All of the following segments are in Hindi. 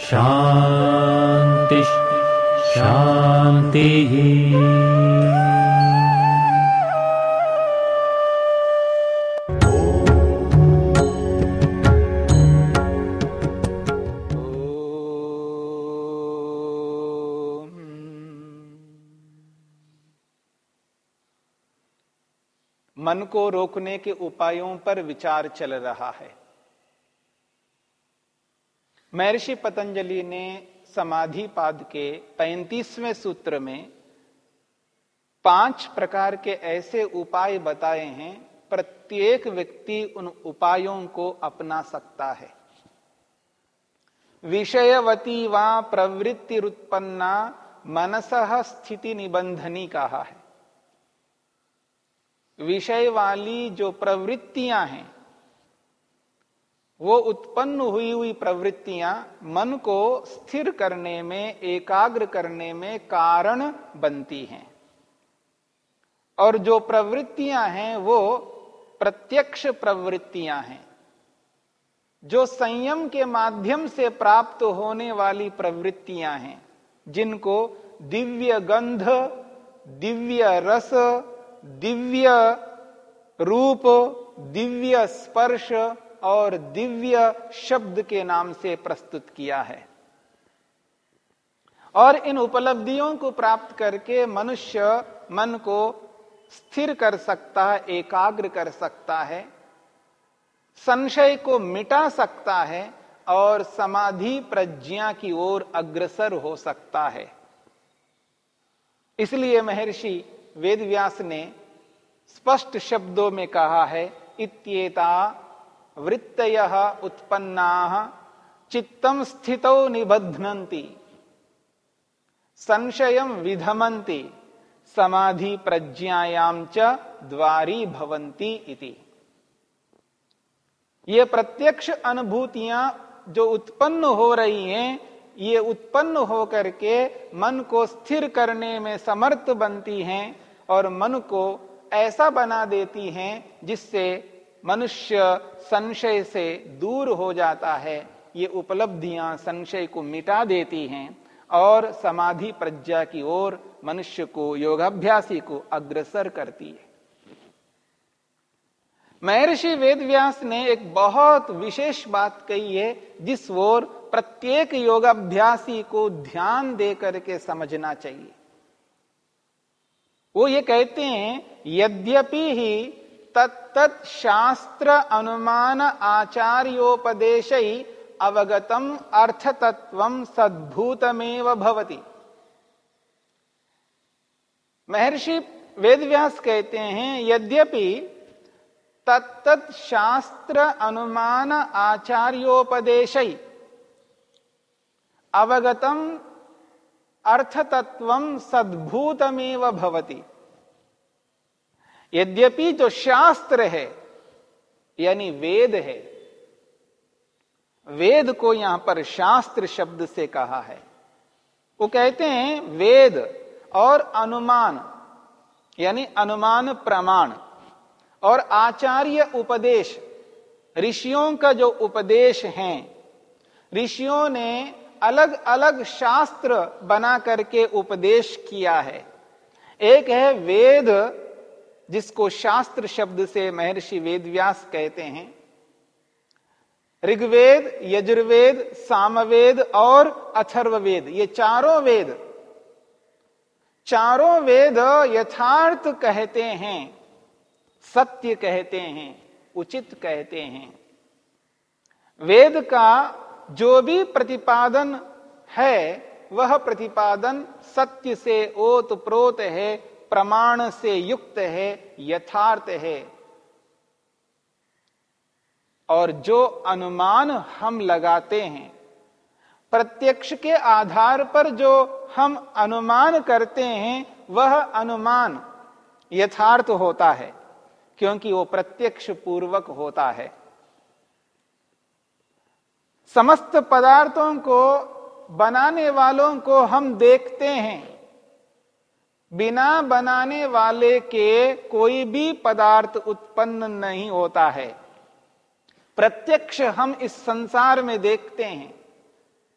शान्तिः शान्तिः मन को रोकने के उपायों पर विचार चल रहा है। महर्षि पतंजलि ने समाधि पाद के पैंतीसवें सूत्र में पाँच प्रकार के ऐसे उपाय बताए हैं, प्रत्येक व्यक्ति उन उपायों को अपना सकता है। विषयवती व प्रवृत्ति उत्पन्ना मनस स्थिति निबंधनी कहा है। विषय वाली जो प्रवृत्तियाँ हैं वो उत्पन्न हुई हुई प्रवृत्तियाँ मन को स्थिर करने में, एकाग्र करने में कारण बनती हैं। और जो प्रवृत्तियाँ हैं, वो प्रत्यक्ष प्रवृत्तियाँ हैं। जो संयम के माध्यम से प्राप्त होने वाली प्रवृत्तियाँ हैं, जिनको दिव्य गंध, दिव्य रस, दिव्य रूप, दिव्य स्पर्श और दिव्य शब्द के नाम से प्रस्तुत किया है। और इन उपलब्धियों को प्राप्त करके मनुष्य मन को स्थिर कर सकता है, एकाग्र कर सकता है, संशय को मिटा सकता है और समाधि प्रज्ञा की ओर अग्रसर हो सकता है। इसलिए महर्षि वेदव्यास ने स्पष्ट शब्दों में कहा है, इत्येता वृत्तय उत्पन्ना चित्तम स्थित निबध्नन्ति। संशय विधमन्ति समाधि प्रज्ञायाम च द्वारी भवंती इति। ये प्रत्यक्ष अनुभूतियाँ जो उत्पन्न हो रही हैं, ये उत्पन्न होकर के मन को स्थिर करने में समर्थ बनती हैं और मन को ऐसा बना देती हैं जिससे मनुष्य संशय से दूर हो जाता है, ये उपलब्धियाँ संशय को मिटा देती हैं और समाधि प्रज्ञा की ओर मनुष्य को, योगाभ्यासी को अग्रसर करती है। महर्षि वेदव्यास ने एक बहुत विशेष बात कही है, जिस ओर प्रत्येक योगाभ्यासी को ध्यान दे करके समझना चाहिए। वो ये कहते हैं, यद्यपि ही तत्त शास्त्र अनुमान आचार्योपदेश अवगतम अर्थ तत्व सद्भूतमेव भवति। महर्षि वेदव्यास कहते हैं, यद्यपि तत्त शास्त्र अनुमान आचार्योपदेश अवगतम अर्थ तत्व सद्भूतमेव भवति। यद्यपि जो शास्त्र है, यानी वेद है, वेद को यहाँ पर शास्त्र शब्द से कहा है। वो कहते हैं वेद और अनुमान, यानी अनुमान प्रमाण और आचार्य उपदेश। ऋषियों का जो उपदेश है, ऋषियों ने अलग अलग शास्त्र बना करके उपदेश किया है। एक है वेद जिसको शास्त्र शब्द से महर्षि वेदव्यास कहते हैं, ऋग्वेद, यजुर्वेद, सामवेद और अथर्ववेद, ये चारों वेद चारों वेद यथार्थ कहते हैं, सत्य कहते हैं, उचित कहते हैं। वेद का जो भी प्रतिपादन है, वह प्रतिपादन सत्य से ओत प्रोत है प्रमाण से युक्त है, यथार्थ है। और जो अनुमान हम लगाते हैं, प्रत्यक्ष के आधार पर जो हम अनुमान करते हैं, वह अनुमान यथार्थ होता है, क्योंकि वो प्रत्यक्ष पूर्वक होता है। समस्त पदार्थों को, बनाने वालों को हम देखते हैं। बिना बनाने वाले के कोई भी पदार्थ उत्पन्न नहीं होता है। प्रत्यक्ष हम इस संसार में देखते हैं,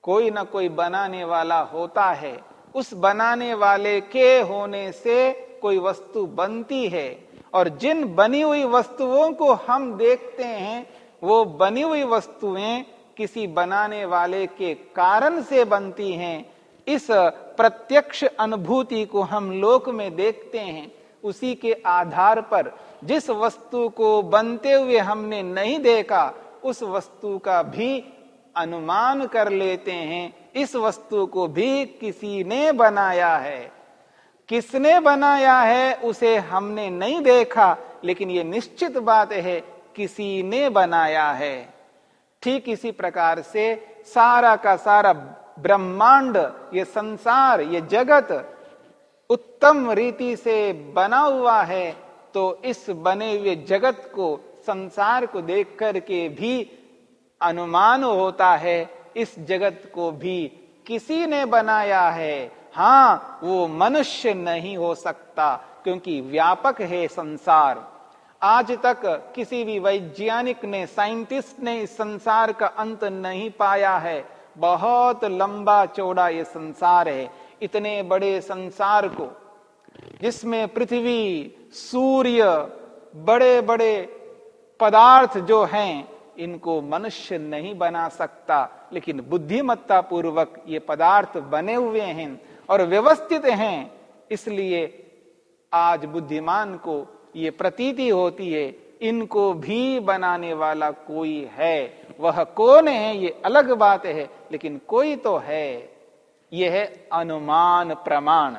कोई ना कोई बनाने वाला होता है। उस बनाने वाले के होने से कोई वस्तु बनती है और जिन बनी हुई वस्तुओं को हम देखते हैं, वो बनी हुई वस्तुएँ किसी बनाने वाले के कारण से बनती हैं। इस प्रत्यक्ष अनुभूति को हम लोक में देखते हैं, उसी के आधार पर जिस वस्तु को बनते हुए हमने नहीं देखा, उस वस्तु का भी अनुमान कर लेते हैं, इस वस्तु को भी किसी ने बनाया है। किसने बनाया है, उसे हमने नहीं देखा, लेकिन ये निश्चित बात है, किसी ने बनाया है। ठीक इसी प्रकार से सारा का सारा ब्रह्मांड, ये संसार, ये जगत उत्तम रीति से बना हुआ है तो इस बने हुए जगत को, संसार को देख करके भी अनुमान होता है, इस जगत को भी किसी ने बनाया है। हाँ वो मनुष्य नहीं हो सकता, क्योंकि व्यापक है संसार। आज तक किसी भी वैज्ञानिक ने, साइंटिस्ट ने इस संसार का अंत नहीं पाया है। बहुत लंबा चौड़ा ये संसार है, इतने बड़े संसार को, जिसमें पृथ्वी, सूर्य बड़े बड़े पदार्थ जो हैं, इनको मनुष्य नहीं बना सकता। लेकिन बुद्धिमत्ता पूर्वक ये पदार्थ बने हुए हैं और व्यवस्थित हैं, इसलिए आज बुद्धिमान को ये प्रतीति होती है इनको भी बनाने वाला कोई है। वह कौन है, ये अलग बात है, लेकिन कोई तो है। यह है अनुमान प्रमाण।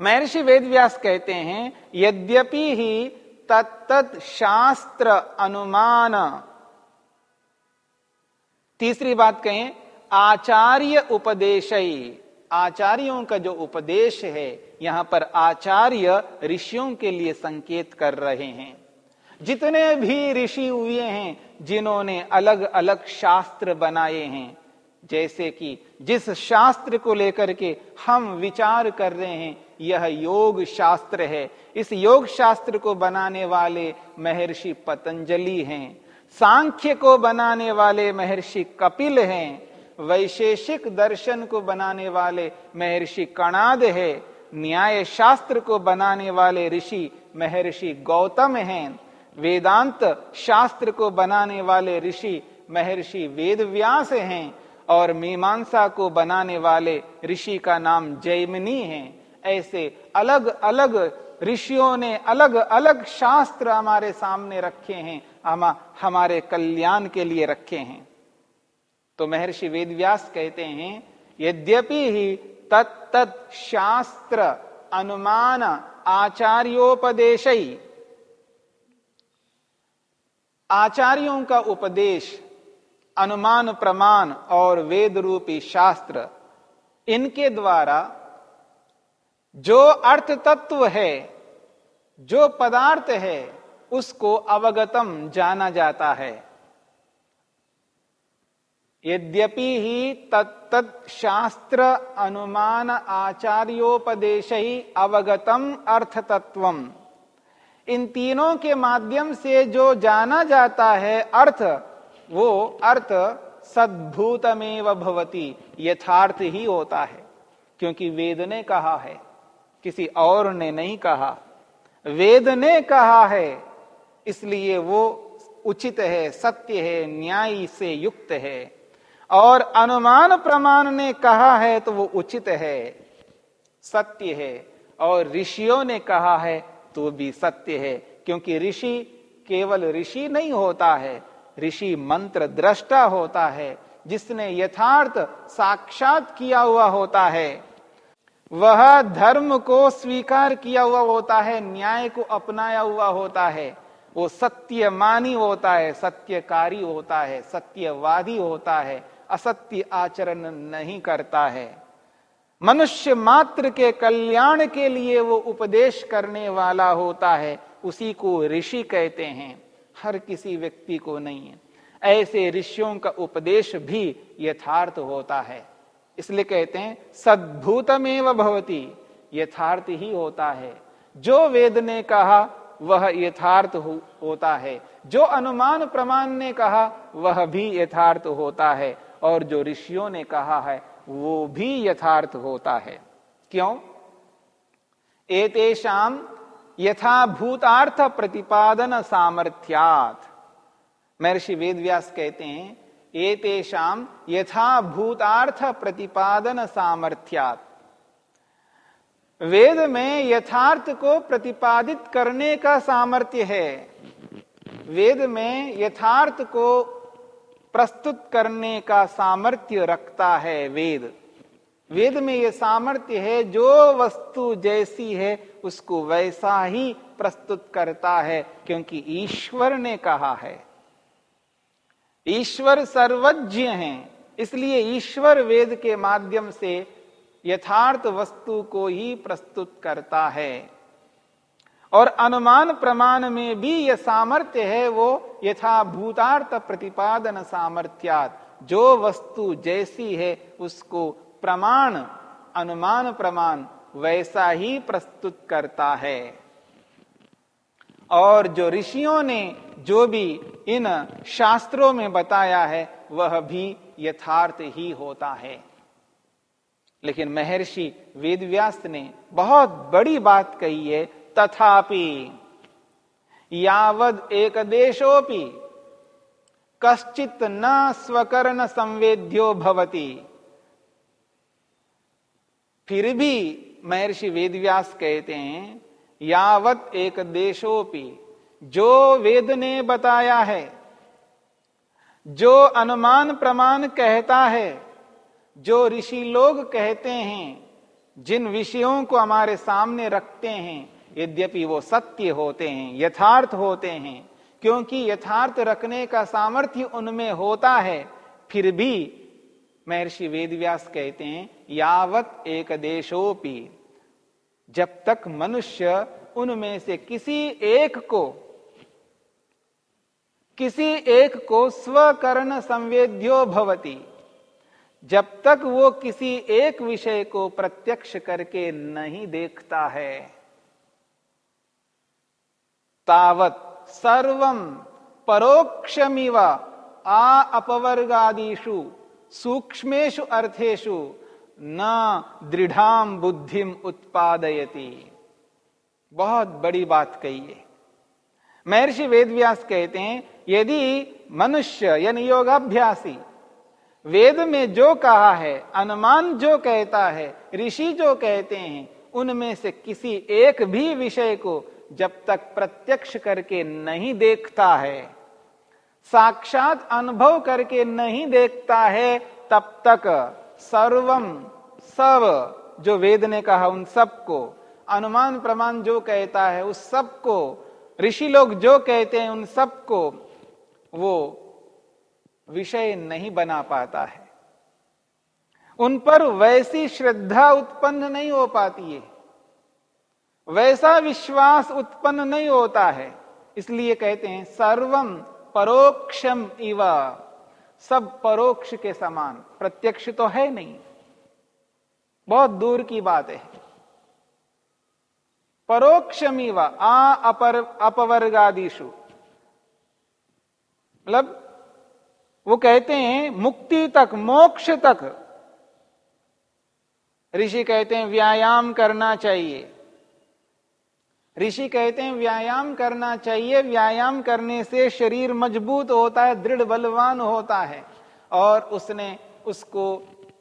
महर्षि वेदव्यास कहते हैं, यद्यपि ही तत्त शास्त्र अनुमान। तीसरी बात कहें, आचार्य उपदेश। आचार्यों का जो उपदेश है, यहाँ पर आचार्य ऋषियों के लिए संकेत कर रहे हैं। जितने भी ऋषि हुए हैं, जिन्होंने अलग अलग शास्त्र बनाए हैं, जैसे कि जिस शास्त्र को लेकर के हम विचार कर रहे हैं, यह योग शास्त्र है। इस योग शास्त्र को बनाने वाले महर्षि पतंजलि हैं। सांख्य को बनाने वाले महर्षि कपिल हैं। वैशेषिक दर्शन को बनाने वाले महर्षि कणाद है न्याय शास्त्र को बनाने वाले ऋषि महर्षि गौतम हैं, वेदांत शास्त्र को बनाने वाले ऋषि महर्षि वेद व्यास हैं, और मीमांसा को बनाने वाले ऋषि का नाम जैमिनी है। ऐसे अलग अलग ऋषियों ने अलग अलग शास्त्र हमारे सामने रखे हैं, हम, हमारे कल्याण के लिए रखे हैं। तो महर्षि वेदव्यास कहते हैं, यद्यपि ही तत्त शास्त्र अनुमान आचार्योपदेश। आचार्यों का उपदेश, अनुमान प्रमाण और वेद रूपी शास्त्र, इनके द्वारा जो अर्थ तत्व है, जो पदार्थ है, उसको अवगतम जाना जाता है। यद्यपि ही तत्त शास्त्र अनुमान आचार्योपदेश ही अवगतम अर्थ तत्वम इन तीनों के माध्यम से जो जाना जाता है अर्थ, वो अर्थ सद्भूतमेव भवती, यथार्थ ही होता है। क्योंकि वेद ने कहा है, किसी और ने नहीं कहा। वेद ने कहा है, इसलिए वो उचित है, सत्य है, न्याय से युक्त है। और अनुमान प्रमाण ने कहा है तो वो उचित है, सत्य है। और ऋषियों ने कहा है तो भी सत्य है, क्योंकि ऋषि केवल ऋषि नहीं होता है, ऋषि मंत्र दृष्टा होता है, जिसने यथार्थ साक्षात किया हुआ होता है। वह धर्म को स्वीकार किया हुआ होता है, न्याय को अपनाया हुआ होता है। वो सत्यमानी होता है, सत्यकारी होता है, सत्यवादी होता है। असत्य आचरण नहीं करता है। मनुष्य मात्र के कल्याण के लिए वो उपदेश करने वाला होता है उसी को ऋषि कहते हैं। हर किसी व्यक्ति को नहीं है। ऐसे ऋषियों का उपदेश भी यथार्थ होता है। इसलिए कहते हैं सद्भूतमेव भवती यथार्थ ही होता है। जो वेद ने कहा वह यथार्थ हो, होता है। जो अनुमान प्रमाण ने कहा वह भी यथार्थ होता है। और जो ऋषियों ने कहा है, वो भी यथार्थ होता है। क्यों? एतेषाम यथाभूतार्थ प्रतिपादन सामर्थ्यात। महर्षि वेदव्यास कहते हैं एतेषाम यथाभूतार्थ प्रतिपादन सामर्थ्यात। वेद में यथार्थ को प्रतिपादित करने का सामर्थ्य है। वेद में यथार्थ को प्रस्तुत करने का सामर्थ्य रखता है वेद। वेद में यह सामर्थ्य है, जो वस्तु जैसी है, उसको वैसा ही प्रस्तुत करता है, क्योंकि ईश्वर ने कहा है। ईश्वर सर्वज्ञ हैं, इसलिए ईश्वर वेद के माध्यम से यथार्थ वस्तु को ही प्रस्तुत करता है। और अनुमान प्रमाण में भी यह सामर्थ्य है, वो यथाभूतार्थ प्रतिपादन सामर्थ्यात। जो वस्तु जैसी है, उसको प्रमाण, अनुमान प्रमाण वैसा ही प्रस्तुत करता है। और जो ऋषियों ने जो भी इन शास्त्रों में बताया है, वह भी यथार्थ ही होता है। लेकिन महर्षि वेदव्यास ने बहुत बड़ी बात कही है तथापि यावद एक देशोपि कश्चित न स्वकर्ण संवेद्यो भवती। फिर भी महर्षि वेदव्यास कहते हैं, यावत एक देशोपि जो वेद ने बताया है, जो अनुमान प्रमाण कहता है, जो ऋषि लोग कहते हैं, जिन विषयों को हमारे सामने रखते हैं यद्यपि वो सत्य होते हैं, यथार्थ होते हैं, क्योंकि यथार्थ रखने का सामर्थ्य उनमें होता है, फिर भी महर्षि वेदव्यास कहते हैं, यावत एक देशोपी। जब तक मनुष्य उनमें से किसी एक को, किसी एक को स्वकर्ण संवेद्यो भवती, जब तक वो किसी एक विषय को प्रत्यक्ष करके नहीं देखता है। तावत सर्वम परोक्षमिव आ अपवर्गादिषु सूक्ष्मेशु अर्थेशु न दृढ़ाम बुद्धिम उत्पादयती। बहुत बड़ी बात कही है। महर्षि वेदव्यास कहते हैं, यदि मनुष्य यानी योगाभ्यासी वेद में जो कहा है, अनुमान जो कहता है, ऋषि जो कहते हैं, उनमें से किसी एक भी विषय को जब तक प्रत्यक्ष करके नहीं देखता है, साक्षात अनुभव करके नहीं देखता है, तब तक सर्वम सब, जो वेद ने कहा उन सबको, अनुमान प्रमाण जो कहता है उस सबको, ऋषि लोग जो कहते हैं उन सबको, वो विषय नहीं बना पाता है। उन पर वैसी श्रद्धा उत्पन्न नहीं हो पाती है। वैसा विश्वास उत्पन्न नहीं होता है। इसलिए कहते हैं सर्वम परोक्षम इव। सब परोक्ष के समान। प्रत्यक्ष तो है नहीं। बहुत दूर की बात है। परोक्षमिव आ अपर अपवर्गादिशु मतलब वो कहते हैं, मुक्ति तक, मोक्ष तक। ऋषि कहते हैं, व्यायाम करना चाहिए। ऋषि कहते हैं, व्यायाम करना चाहिए, व्यायाम करने से शरीर मज़बूत होता है, दृढ़ बलवान होता है। और उसने उसको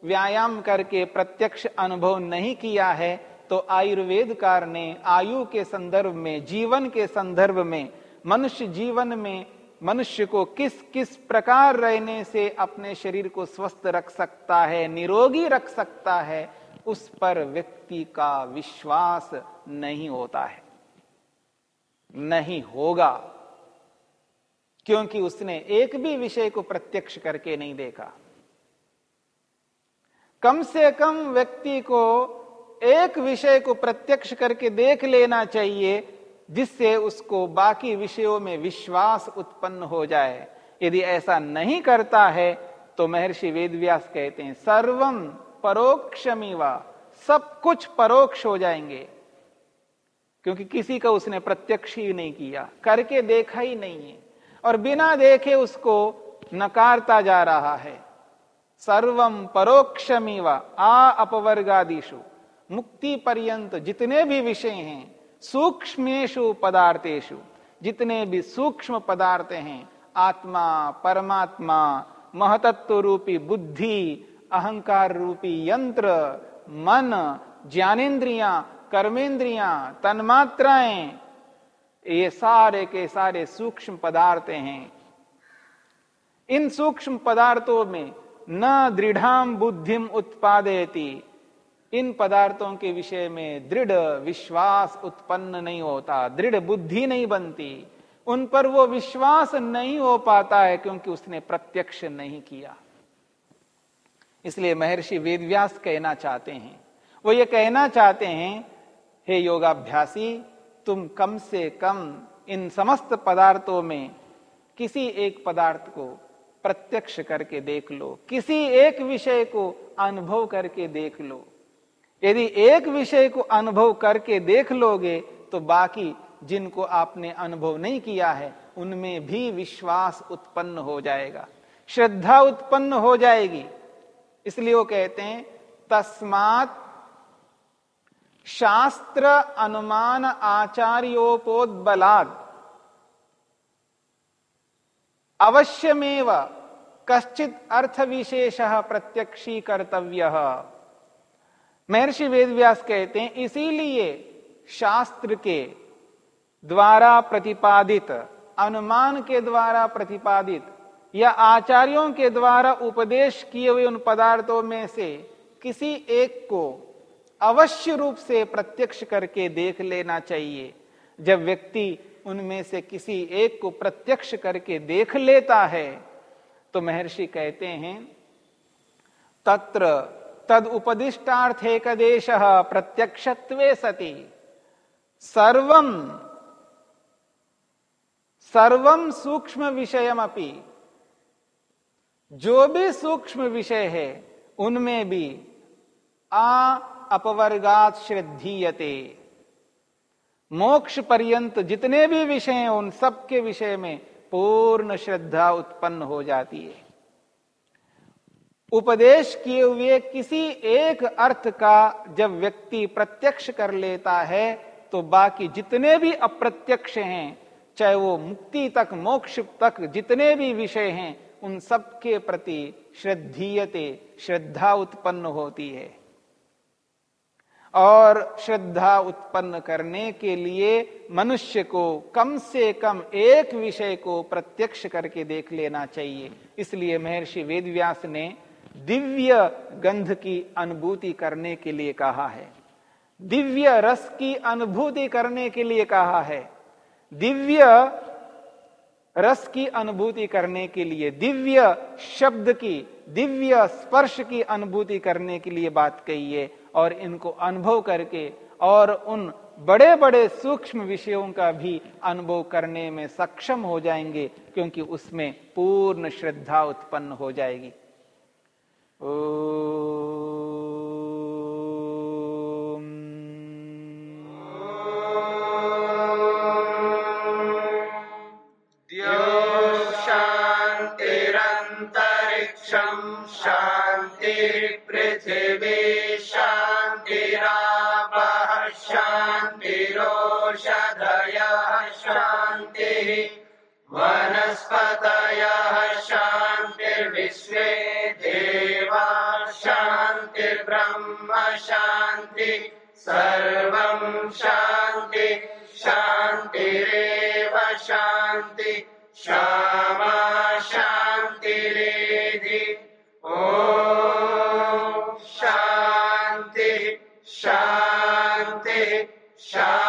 व्यायाम करके प्रत्यक्ष अनुभव नहीं किया है तो आयुर्वेदकार ने आयु के संदर्भ में, जीवन के संदर्भ में, मनुष्य जीवन में, मनुष्य को किस किस प्रकार रहने से अपने शरीर को स्वस्थ रख सकता है, निरोगी रख सकता है, उस पर व्यक्ति का विश्वास नहीं होता है। नहीं होगा। क्योंकि उसने एक भी विषय को प्रत्यक्ष करके नहीं देखा। कम से कम व्यक्ति को एक विषय को प्रत्यक्ष करके देख लेना चाहिए, जिससे उसको बाकी विषयों में विश्वास उत्पन्न हो जाए। यदि ऐसा नहीं करता है तो महर्षि वेदव्यास कहते हैं सर्वम परोक्षमीवा, सब कुछ परोक्ष हो जाएँगे। क्योंकि किसी का उसने प्रत्यक्ष ही नहीं किया, करके देखा ही नहीं है। और बिना देखे उसको नकारता जा रहा है। सर्वम परोक्षमीवा आ अपवर्गादिशु मुक्ति पर्यंत जितने भी विषय हैं सूक्ष्मेशु पदार्थेशु जितने भी सूक्ष्म पदार्थ हैं, आत्मा, परमात्मा महतत्व रूपी बुद्धि अहंकार रूपी यंत्र, मन, ज्ञानेन्द्रिया कर्मेंद्रिया, तन्मात्राएँ, ये सारे के सारे सूक्ष्म पदार्थ हैं। इन सूक्ष्म पदार्थों में न दृढ़ बुद्धिम उत्पादयती। इन पदार्थों के विषय में दृढ़ विश्वास उत्पन्न नहीं होता, दृढ़ बुद्धि नहीं बनती। उन पर वो विश्वास नहीं हो पाता है क्योंकि उसने प्रत्यक्ष नहीं किया। इसलिए महर्षि वेदव्यास कहना चाहते हैं। वो ये कहना चाहते हैं हे योगाभ्यासी, तुम कम से कम इन समस्त पदार्थों में किसी एक पदार्थ को प्रत्यक्ष करके देख लो, किसी एक विषय को अनुभव करके देख लो। यदि एक विषय को अनुभव करके देख लोगे तो बाकी जिनको आपने अनुभव नहीं किया है, उनमें भी विश्वास उत्पन्न हो जाएगा। श्रद्धा उत्पन्न हो जाएगी। इसलिए वो कहते हैं, तस्मात शास्त्र अनुमान आचार्योपोदबलाद अवश्यमेव कश्चित अर्थ विशेष प्रत्यक्षी कर्तव्य महर्षि वेदव्यास कहते हैं, इसीलिए शास्त्र के द्वारा प्रतिपादित, अनुमान के द्वारा प्रतिपादित, या आचार्यों के द्वारा उपदेश किए हुए उन पदार्थों में से किसी एक को अवश्य रूप से प्रत्यक्ष करके देख लेना चाहिए। जब व्यक्ति उनमें से किसी एक को प्रत्यक्ष करके देख लेता है तो महर्षि कहते हैं, तत्र तद उपदिष्टार्थ एक देश प्रत्यक्ष सती। सर्वम सर्वम सूक्ष्म अपनी जो भी सूक्ष्म विषय है, उनमें भी आ अपवर्गात श्रद्धीयते। मोक्ष पर्यंत जितने भी विषय हैं, उन सब के विषय में पूर्ण श्रद्धा उत्पन्न हो जाती है। उपदेश किए हुए किसी एक अर्थ का जब व्यक्ति प्रत्यक्ष कर लेता है तो बाकी जितने भी अप्रत्यक्ष हैं, चाहे वो मुक्ति तक, मोक्ष तक, जितने भी विषय हैं, उन सब के प्रति श्रद्धीयते, श्रद्धा उत्पन्न होती है। और श्रद्धा उत्पन्न करने के लिए मनुष्य को कम से कम एक विषय को प्रत्यक्ष करके देख लेना चाहिए। इसलिए महर्षि वेदव्यास ने दिव्य गंध की अनुभूति करने के लिए कहा है। दिव्य रस की अनुभूति करने के लिए कहा है। दिव्य रस की अनुभूति करने के लिए, दिव्य शब्द की दिव्य स्पर्श की अनुभूति करने के लिए बात कही है और इनको अनुभव करके और उन बड़े बड़े सूक्ष्म विषयों का भी अनुभव करने में सक्षम हो जाएँगे, क्योंकि उसमें पूर्ण श्रद्धा उत्पन्न हो जाएगी। ओ वनस्पतयः शान्तिर्विश्वे देवा, शान्तिर्ब्रह्म शांति सर्वं शान्ति, शान्तिरेव शान्ति, क्षमा शान्तिरेधि। ॐ शान्ति शांति शान्ति।